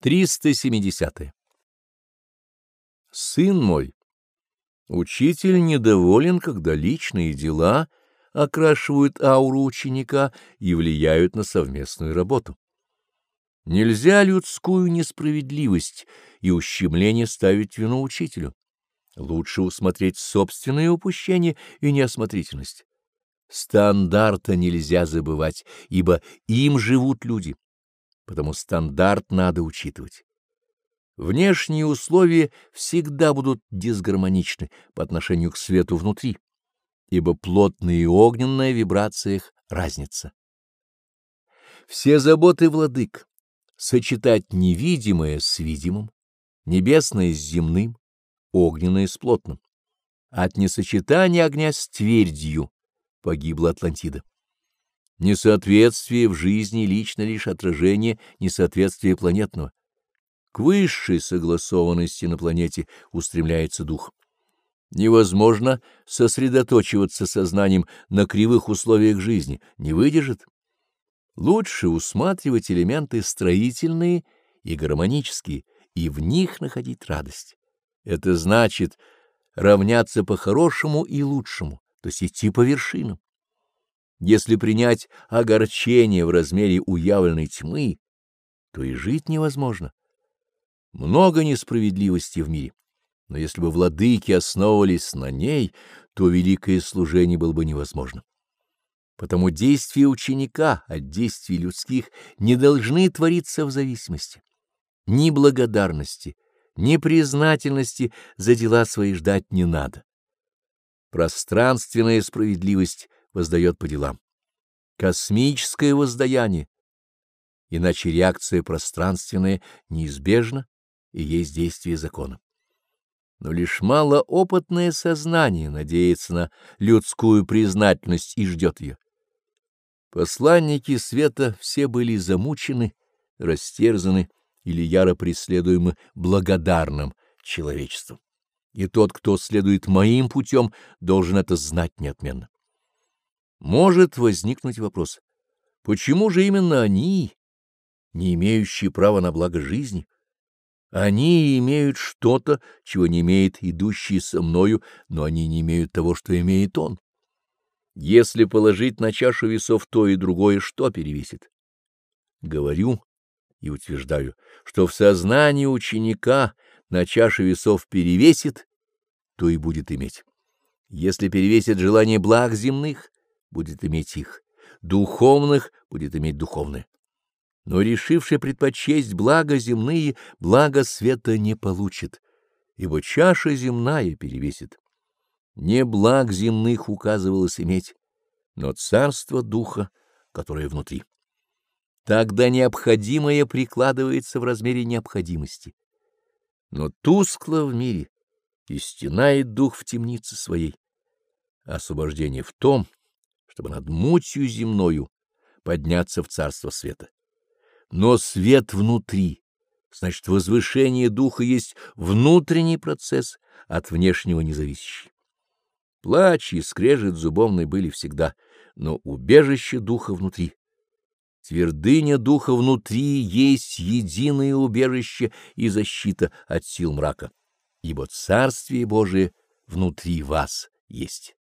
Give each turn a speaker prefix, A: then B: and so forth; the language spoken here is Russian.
A: 370. Сын мой, учитель недоволен, когда личные дела окрашивают ауру ученика и влияют на совместную работу. Нельзя людскую несправедливость и ущемление ставить вину учителю. Лучше усмотреть собственные упущения и неосмотрительность. Стандарта нельзя забывать, ибо им живут люди потому стандарт надо учитывать. Внешние условия всегда будут дисгармоничны по отношению к свету внутри, ибо плотная и огненная вибрация их разница. Все заботы владык — сочетать невидимое с видимым, небесное с земным, огненное с плотным. От несочетания огня с твердью погибла Атлантида. Несоответствие в жизни лично лишь отражение несоответствия планетного. К высшей согласованности на планете устремляется дух. Невозможно сосредоточиваться сознанием на кривых условиях жизни, не выдержит. Лучше усматривать элементы строительные и гармонические, и в них находить радость. Это значит равняться по хорошему и лучшему, то есть идти по вершинам. Если принять огорчение в размере уявленной тьмы, то и жить невозможно. Много несправедливости в мире, но если бы владыки основывались на ней, то великое служение было бы невозможно. Потому действия ученика от действий людских не должны твориться в зависимости. Ни благодарности, ни признательности за дела свои ждать не надо. Пространственная справедливость воздает по делам. Космическое воздаяние, иначе реакция пространственная неизбежна и есть действие закона. Но лишь малоопытное сознание надеется на людскую признательность и ждет ее. Посланники света все были замучены, растерзаны или яро преследуемы благодарным человечеством. И тот, кто следует моим путем, должен это знать неотменно. Может возникнуть вопрос, почему же именно они, не имеющие права на благо жизни, они имеют что-то, чего не имеет идущий со мною, но они не имеют того, что имеет он. Если положить на чашу весов то и другое, что перевесит? Говорю и утверждаю, что в сознании ученика на чаше весов перевесит, то и будет иметь. Если перевесит желание благ земных, будет иметь их, духовных будет иметь духовное. Но решивший предпочесть благо земные, благо света не получит, ибо чаша земная перевесит. Не благ земных указывалось иметь, но царство духа, которое внутри. Тогда необходимое прикладывается в размере необходимости. Но тускло в мире, и стенает дух в темнице своей. Освобождение в том, чтобы над мутью земною подняться в царство света. Но свет внутри, значит, возвышение духа есть внутренний процесс, от внешнего независящий. Плач и скрежет зубовной были всегда, но убежище духа внутри. Твердыня духа внутри есть единое убежище и защита от сил мрака, ибо Царствие Божие внутри вас есть.